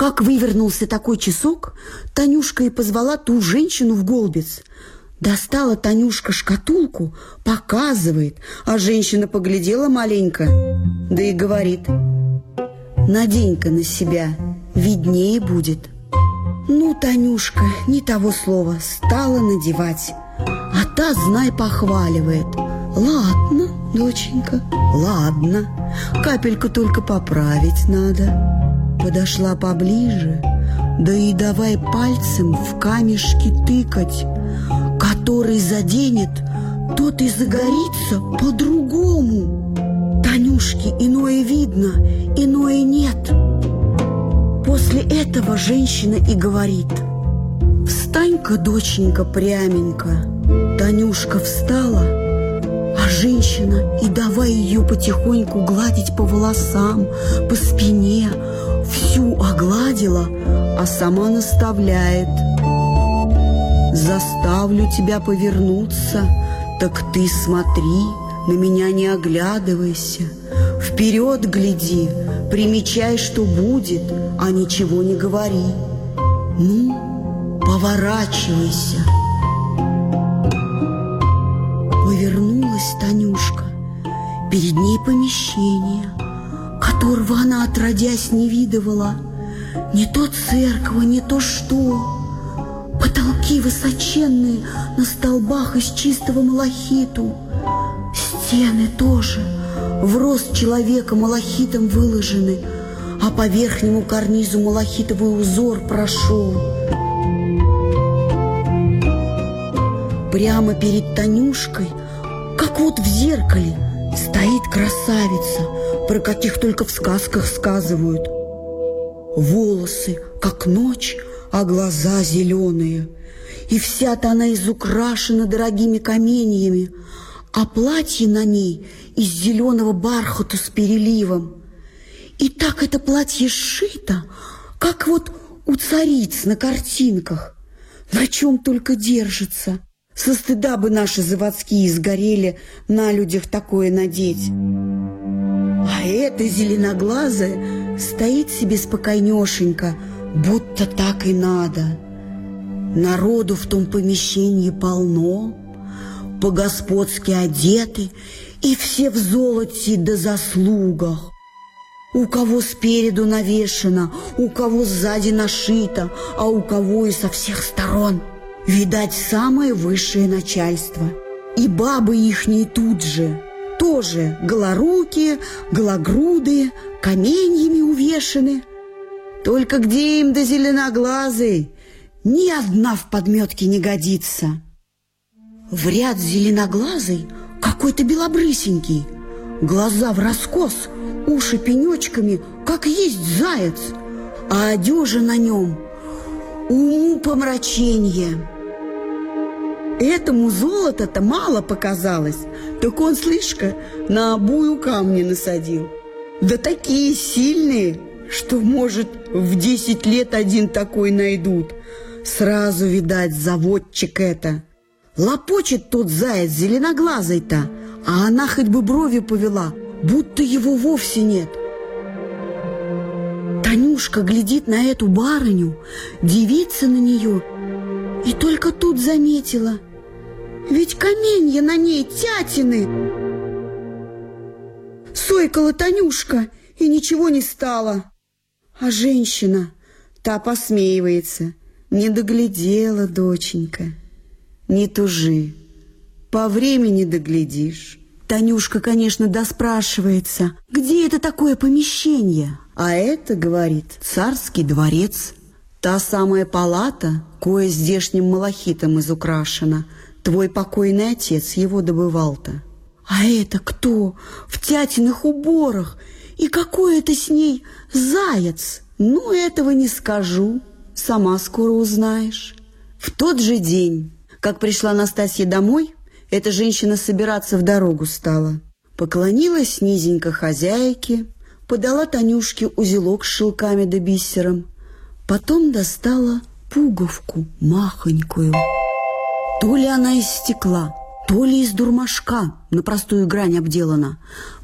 Как вывернулся такой часок, Танюшка и позвала ту женщину в голбец. Достала Танюшка шкатулку, показывает, а женщина поглядела маленько, да и говорит, «Надень-ка на себя, виднее будет». Ну, Танюшка, не того слова, стала надевать, а та, знай, похваливает. «Ладно, доченька, ладно, капельку только поправить надо». Подошла поближе, да и давай пальцем в камешки тыкать – который заденет, тот и загорится по-другому. Танюшке иное видно, иное нет. После этого женщина и говорит, «Встань-ка, доченька, пряменько». Танюшка встала, а женщина и давай ее потихоньку гладить по волосам, по спине, огладила, а сама наставляет – Заставлю тебя повернуться, так ты смотри, на меня не оглядывайся. Вперед гляди, примечай, что будет, а ничего не говори. Ну, поворачивайся. Повернулась Танюшка. Перед ней помещение, которого она отродясь не видывала. Не то церковь, не то что. Потолки высоченные на столбах из чистого малахиту. Стены тоже в рост человека малахитом выложены, а по верхнему карнизу малахитовый узор прошел. Прямо перед Танюшкой, как вот в зеркале, стоит красавица, про каких только в сказках сказывают. Волосы, как ночь, а глаза зеленые. И вся-то она изукрашена дорогими каменьями, а платье на ней из зеленого бархата с переливом. И так это платье сшито, как вот у цариц на картинках, на чем только держится. Со стыда бы наши заводские сгорели на людях такое надеть. А эта зеленоглазая стоит себе спокойнешенько, будто так и надо. Народу в том помещении полно, по-господски одеты, и все в золоте да заслугах. У кого спереду навешено, у кого сзади нашито, а у кого и со всех сторон. Видать, самое высшее начальство. И бабы ихние тут же, тоже голорукие, гологрудые, каменьями увешаны – только где им до зеленоглазый? Ни одна в подметке не годится. В ряд зеленоглазый какой-то белобрысенький. Глаза в раскос, уши пенечками, как есть заяц. А одежа на нем уму помрачение. Этому золота-то мало показалось, так он, слишком на обую камни насадил. Да такие сильные, что, может, в десять лет один такой найдут. Сразу, видать, заводчик это. Лопочет тот заяц зеленоглазый-то, а она хоть бы брови повела, будто его вовсе нет. Танюшка глядит на эту барыню, дивится на нее, и только тут заметила, ведь каменья на ней тятины. Сойкала Танюшка, и ничего не стало. А женщина, та посмеивается. Не доглядела, доченька. Не тужи, по времени доглядишь. Танюшка, конечно, доспрашивается, где это такое помещение? А это, говорит, царский дворец. Та самая палата, кое здешним малахитом изукрашена. Твой покойный отец его добывал-то. А это кто? В тятиных уборах и какой это с ней заяц? Ну, этого не скажу. Сама скоро узнаешь. В тот же день, как пришла Настасья домой, эта женщина собираться в дорогу стала. Поклонилась низенько хозяйке, подала Танюшке узелок с шелками да бисером, потом достала пуговку махонькую. То ли она из стекла, то ли из дурмашка на простую грань обделана,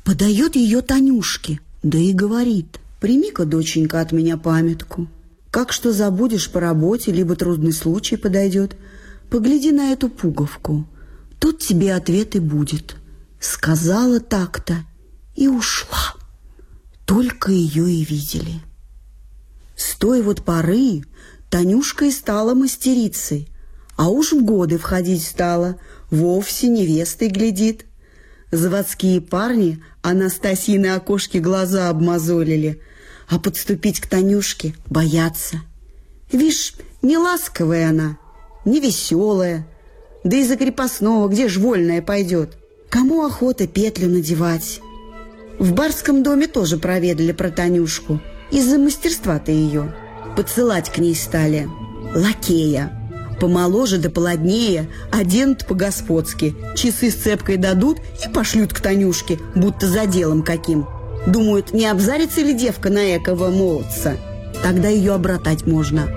подает ее Танюшке – да и говорит, прими-ка, доченька, от меня памятку. Как что забудешь по работе, либо трудный случай подойдет, погляди на эту пуговку. Тут тебе ответ и будет. Сказала так-то и ушла. Только ее и видели. С той вот поры Танюшка и стала мастерицей, а уж в годы входить стала, вовсе невестой глядит. Заводские парни Анастасии на окошке глаза обмазолили, а подступить к Танюшке боятся. Вишь, не ласковая она, не веселая, да и за крепостного где ж вольная пойдет? Кому охота петлю надевать? В барском доме тоже проведали про Танюшку, из-за мастерства-то ее. Подсылать к ней стали лакея. Помоложе да полоднее, оденут по-господски. Часы с цепкой дадут и пошлют к Танюшке, будто за делом каким. Думают, не обзарится ли девка на экого молодца? Тогда ее обратать можно.